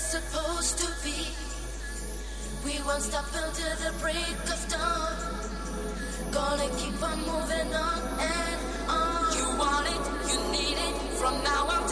supposed to be. We won't stop until the break of dawn. Gonna keep on moving on and on. You want it, you need it, from now on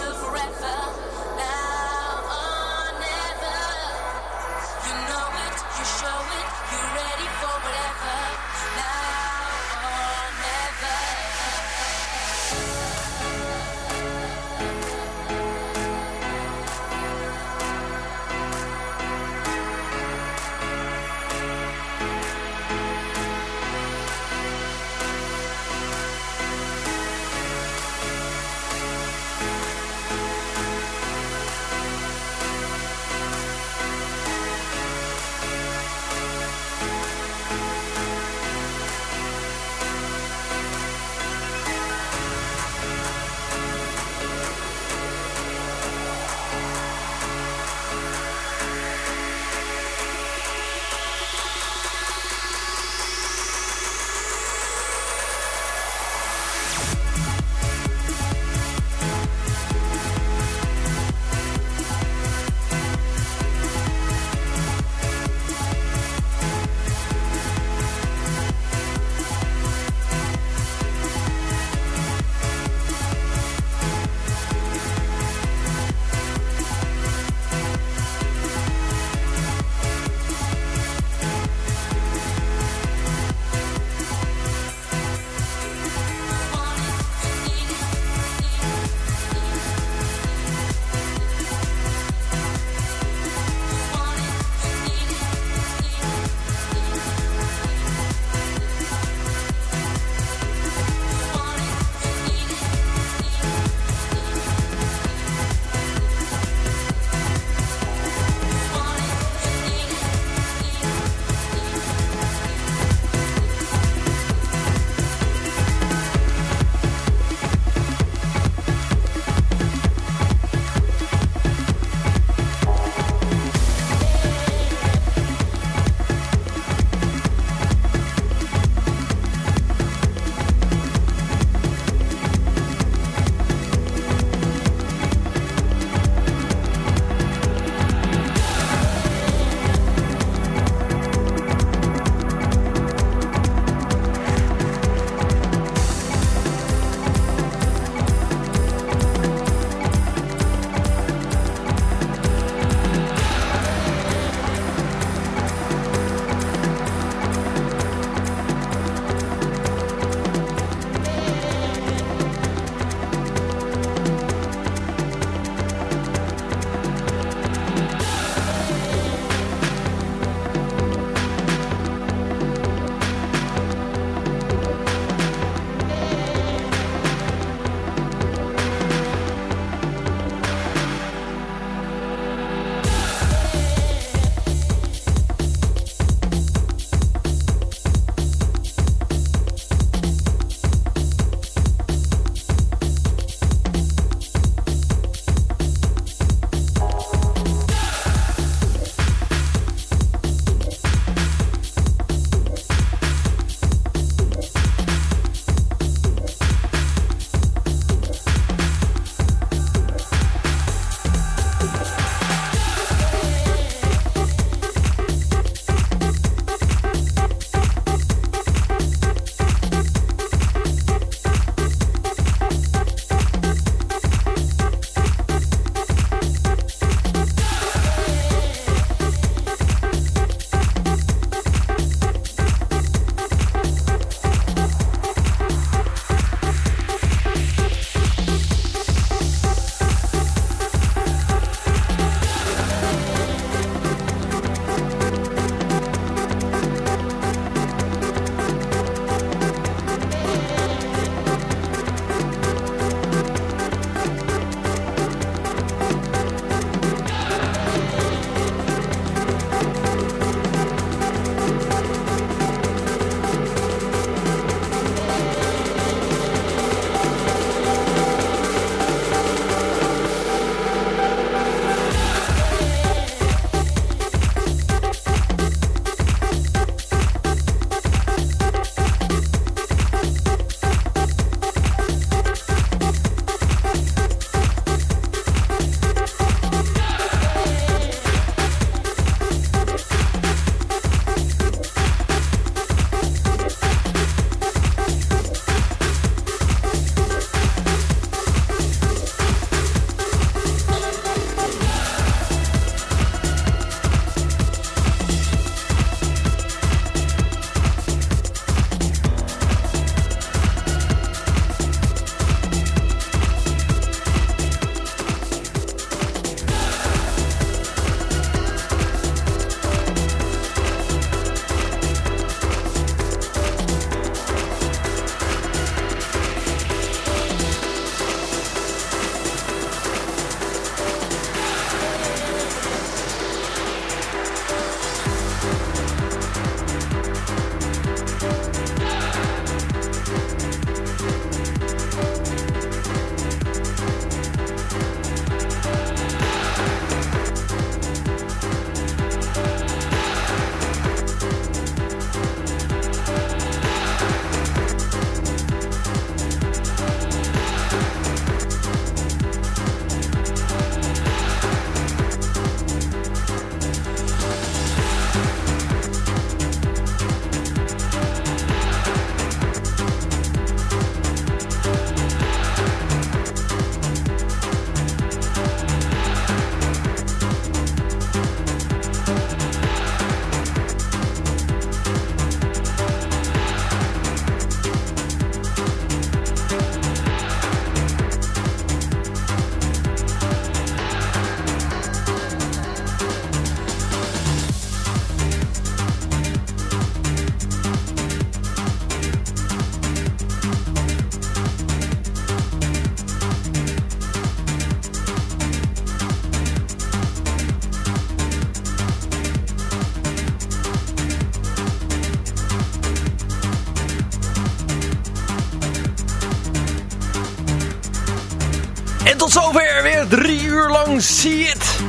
tot zover weer drie uur lang zie het.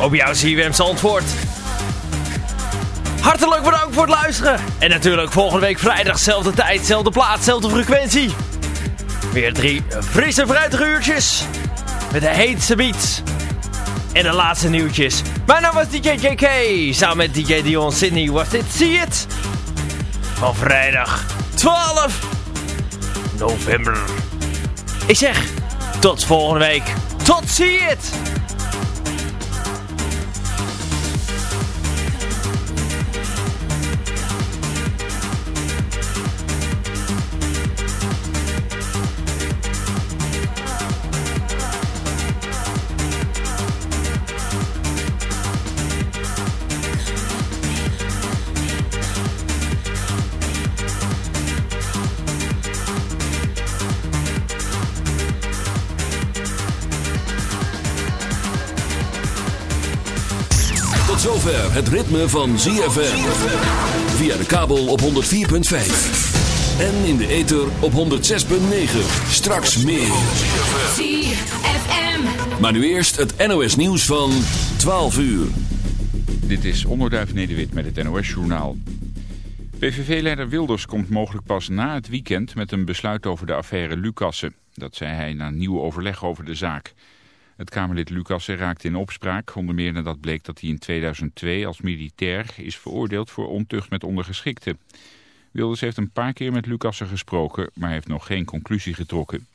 Op jou zie hem Zandvoort. Hartelijk bedankt voor het luisteren. En natuurlijk volgende week vrijdag, zelfde tijd, zelfde plaats, zelfde frequentie. Weer drie frisse fruitige uurtjes. Met de heetste beats. En de laatste nieuwtjes. Mijn naam was DJ JK. Samen met DJ Dion Sydney was dit Zie het. Van vrijdag 12 november. Ik zeg, tot volgende week. Tot zie zover het ritme van ZFM. Via de kabel op 104.5. En in de ether op 106.9. Straks meer. ZFM. Maar nu eerst het NOS nieuws van 12 uur. Dit is Onderduif Nederwit met het NOS journaal. PVV-leider Wilders komt mogelijk pas na het weekend met een besluit over de affaire Lucassen. Dat zei hij na nieuw overleg over de zaak. Het Kamerlid Lucassen raakte in opspraak, onder meer nadat bleek dat hij in 2002 als militair is veroordeeld voor ontucht met ondergeschikten. Wilders heeft een paar keer met Lucassen gesproken, maar heeft nog geen conclusie getrokken.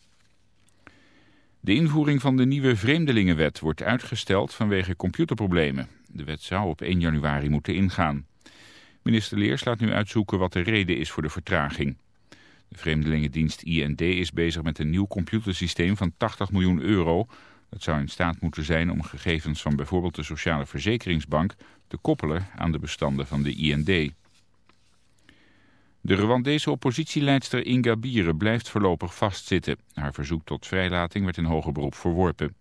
De invoering van de nieuwe Vreemdelingenwet wordt uitgesteld vanwege computerproblemen. De wet zou op 1 januari moeten ingaan. Minister Leers laat nu uitzoeken wat de reden is voor de vertraging. De Vreemdelingendienst IND is bezig met een nieuw computersysteem van 80 miljoen euro het zou in staat moeten zijn om gegevens van bijvoorbeeld de Sociale Verzekeringsbank te koppelen aan de bestanden van de IND. De Rwandese oppositieleidster Inga Bieren blijft voorlopig vastzitten. Haar verzoek tot vrijlating werd in hoger beroep verworpen.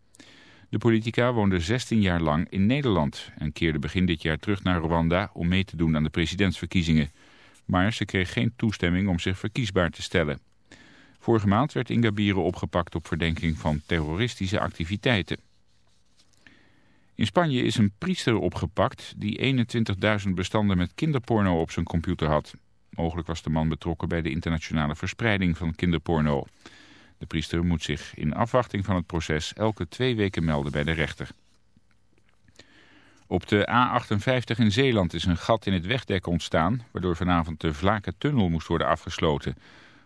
De politica woonde 16 jaar lang in Nederland en keerde begin dit jaar terug naar Rwanda om mee te doen aan de presidentsverkiezingen. Maar ze kreeg geen toestemming om zich verkiesbaar te stellen. Vorige maand werd Inga Bieren opgepakt op verdenking van terroristische activiteiten. In Spanje is een priester opgepakt die 21.000 bestanden met kinderporno op zijn computer had. Mogelijk was de man betrokken bij de internationale verspreiding van kinderporno. De priester moet zich in afwachting van het proces elke twee weken melden bij de rechter. Op de A58 in Zeeland is een gat in het wegdek ontstaan... waardoor vanavond de Vlakentunnel moest worden afgesloten...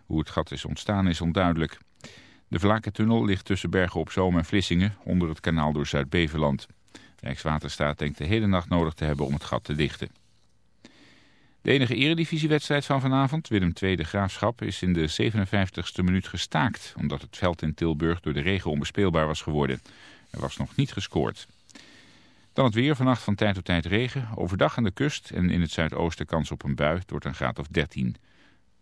Hoe het gat is ontstaan is onduidelijk. De Vlakentunnel ligt tussen Bergen op Zoom en Vlissingen onder het kanaal door Zuid-Beveland. Rijkswaterstaat denkt de hele nacht nodig te hebben om het gat te dichten. De enige eredivisiewedstrijd van vanavond, Willem II de Graafschap, is in de 57ste minuut gestaakt... omdat het veld in Tilburg door de regen onbespeelbaar was geworden. Er was nog niet gescoord. Dan het weer, vannacht van tijd tot tijd regen. Overdag aan de kust en in het zuidoosten kans op een bui. door een graad of 13.